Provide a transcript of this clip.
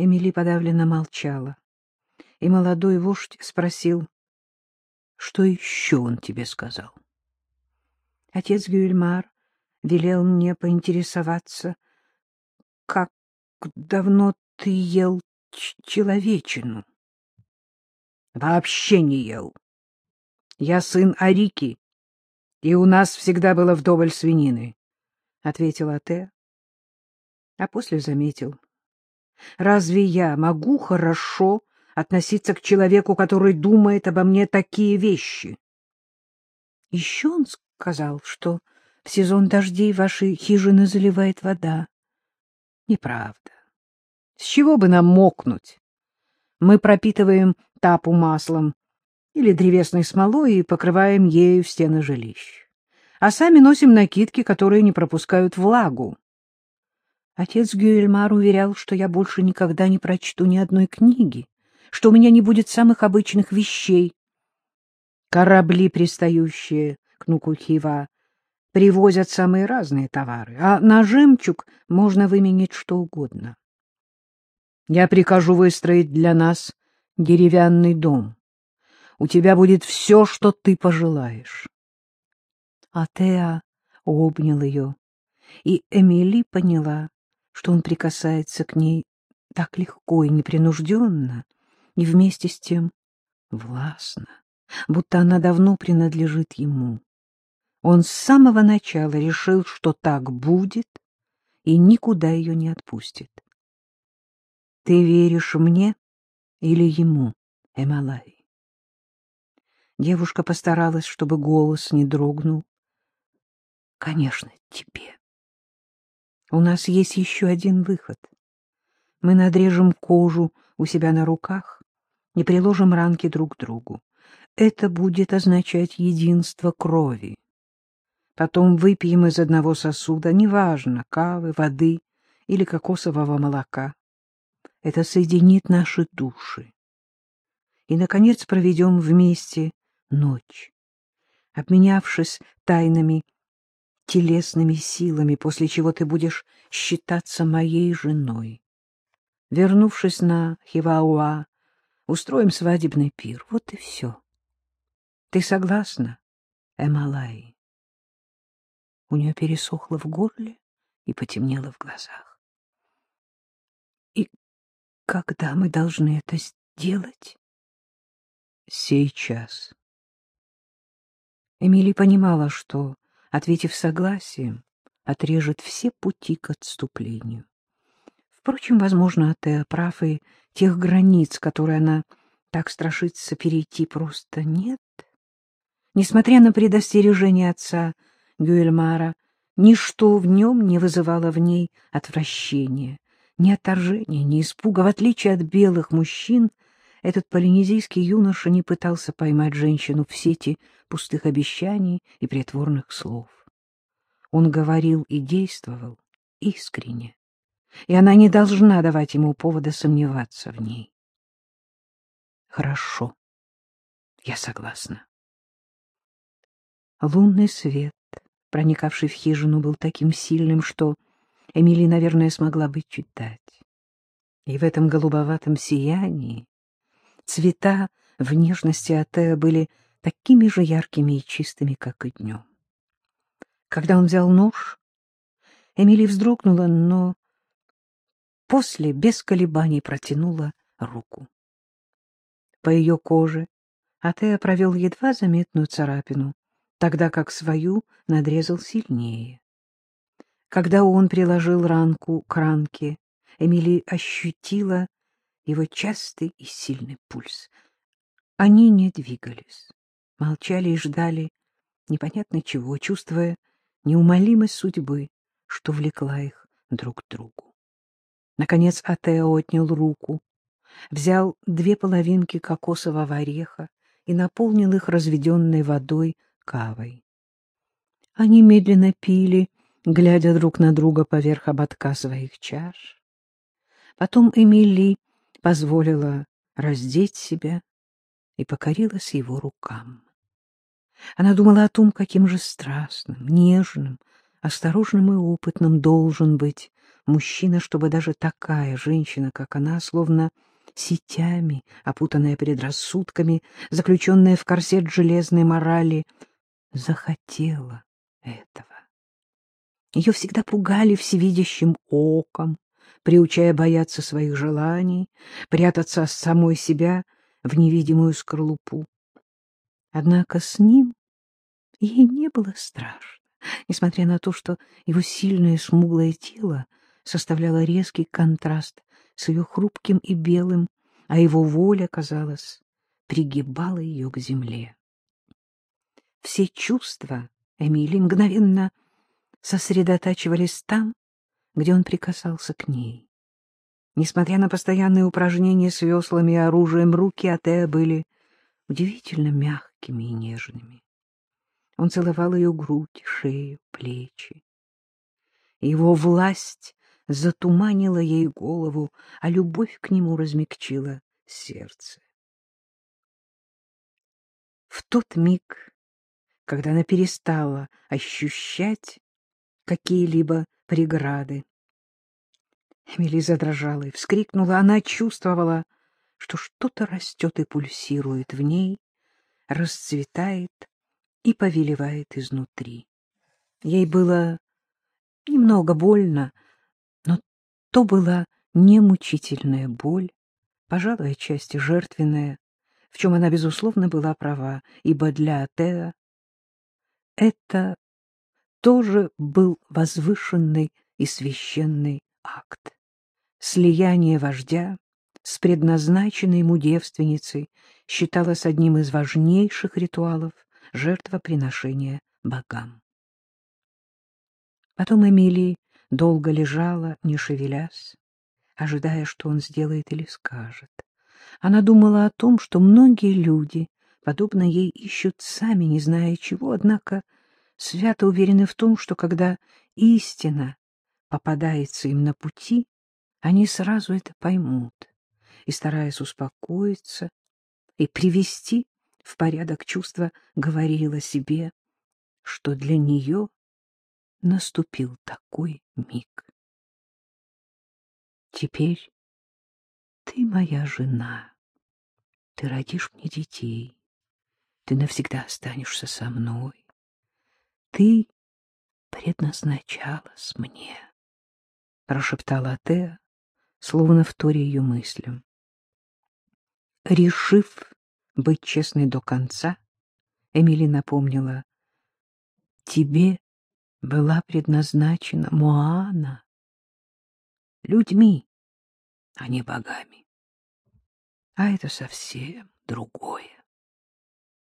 Эмили подавленно молчала, и молодой вождь спросил, что еще он тебе сказал? Отец Гюльмар велел мне поинтересоваться, как давно ты ел человечину? — Вообще не ел. Я сын Арики, и у нас всегда было вдоволь свинины, — ответил Ате. А после заметил. Разве я могу хорошо относиться к человеку, который думает обо мне такие вещи? Еще он сказал, что в сезон дождей ваши хижины заливает вода. Неправда. С чего бы нам мокнуть? Мы пропитываем тапу маслом или древесной смолой и покрываем ею стены жилищ. А сами носим накидки, которые не пропускают влагу. Отец Гюэльмар уверял, что я больше никогда не прочту ни одной книги, что у меня не будет самых обычных вещей. Корабли, пристающие к Нукухива, привозят самые разные товары, а на жемчуг можно выменить что угодно. Я прикажу выстроить для нас деревянный дом. У тебя будет все, что ты пожелаешь. А Теа обнял ее, и Эмили поняла, что он прикасается к ней так легко и непринужденно, и вместе с тем властно, будто она давно принадлежит ему. Он с самого начала решил, что так будет, и никуда ее не отпустит. — Ты веришь мне или ему, Эмалай? Девушка постаралась, чтобы голос не дрогнул. — Конечно, тебе. У нас есть еще один выход. Мы надрежем кожу у себя на руках и приложим ранки друг к другу. Это будет означать единство крови. Потом выпьем из одного сосуда, неважно, кавы, воды или кокосового молока. Это соединит наши души. И, наконец, проведем вместе ночь, обменявшись тайнами телесными силами, после чего ты будешь считаться моей женой. Вернувшись на Хивауа, устроим свадебный пир. Вот и все. Ты согласна, Эмалай? У нее пересохло в горле и потемнело в глазах. И когда мы должны это сделать? Сейчас. Эмили понимала, что ответив согласием, отрежет все пути к отступлению. Впрочем, возможно, Атеа прав, и тех границ, которые она так страшится перейти, просто нет. Несмотря на предостережение отца Гюэльмара, ничто в нем не вызывало в ней отвращения, ни отторжения, ни испуга. В отличие от белых мужчин, этот полинезийский юноша не пытался поймать женщину в сети пустых обещаний и притворных слов. Он говорил и действовал искренне, и она не должна давать ему повода сомневаться в ней. Хорошо, я согласна. Лунный свет, проникавший в хижину, был таким сильным, что Эмили, наверное, смогла бы читать. И в этом голубоватом сиянии цвета в нежности Атеа были такими же яркими и чистыми, как и днем. Когда он взял нож, Эмили вздрогнула, но после без колебаний протянула руку. По ее коже Атеа провел едва заметную царапину, тогда как свою надрезал сильнее. Когда он приложил ранку к ранке, Эмили ощутила его частый и сильный пульс. Они не двигались молчали и ждали непонятно чего, чувствуя неумолимость судьбы, что влекла их друг к другу. Наконец Атео отнял руку, взял две половинки кокосового ореха и наполнил их разведенной водой кавой. Они медленно пили, глядя друг на друга поверх ободка своих чаш. Потом Эмили позволила раздеть себя и покорилась его рукам. Она думала о том, каким же страстным, нежным, осторожным и опытным должен быть мужчина, чтобы даже такая женщина, как она, словно сетями, опутанная предрассудками, заключенная в корсет железной морали, захотела этого. Ее всегда пугали всевидящим оком, приучая бояться своих желаний, прятаться с самой себя в невидимую скорлупу. Однако с ним ей не было страшно, несмотря на то, что его сильное смуглое тело составляло резкий контраст с ее хрупким и белым, а его воля, казалось, пригибала ее к земле. Все чувства Эмили мгновенно сосредотачивались там, где он прикасался к ней. Несмотря на постоянные упражнения с веслами и оружием, руки Атея были удивительно мягкими и нежными. Он целовал ее грудь, шею, плечи. Его власть затуманила ей голову, а любовь к нему размягчила сердце. В тот миг, когда она перестала ощущать какие-либо преграды, Эмили задрожала и вскрикнула. Она чувствовала, что что-то растет и пульсирует в ней, расцветает и повелевает изнутри. Ей было немного больно, но то была не мучительная боль, пожалуй, отчасти жертвенная, в чем она, безусловно, была права, ибо для Атеа это тоже был возвышенный и священный акт. Слияние вождя с предназначенной ему девственницей считалось одним из важнейших ритуалов жертвоприношения богам. Потом Эмилия долго лежала, не шевелясь, ожидая, что он сделает или скажет. Она думала о том, что многие люди, подобно ей, ищут сами, не зная чего, однако свято уверены в том, что когда истина попадается им на пути, они сразу это поймут и, стараясь успокоиться и привести в порядок чувства, говорила себе, что для нее наступил такой миг. Теперь ты моя жена, ты родишь мне детей, ты навсегда останешься со мной. Ты предназначалась мне, — прошептала Теа, словно вторя ее мыслям. Решив быть честной до конца, Эмили напомнила, — тебе была предназначена Моана людьми, а не богами. А это совсем другое.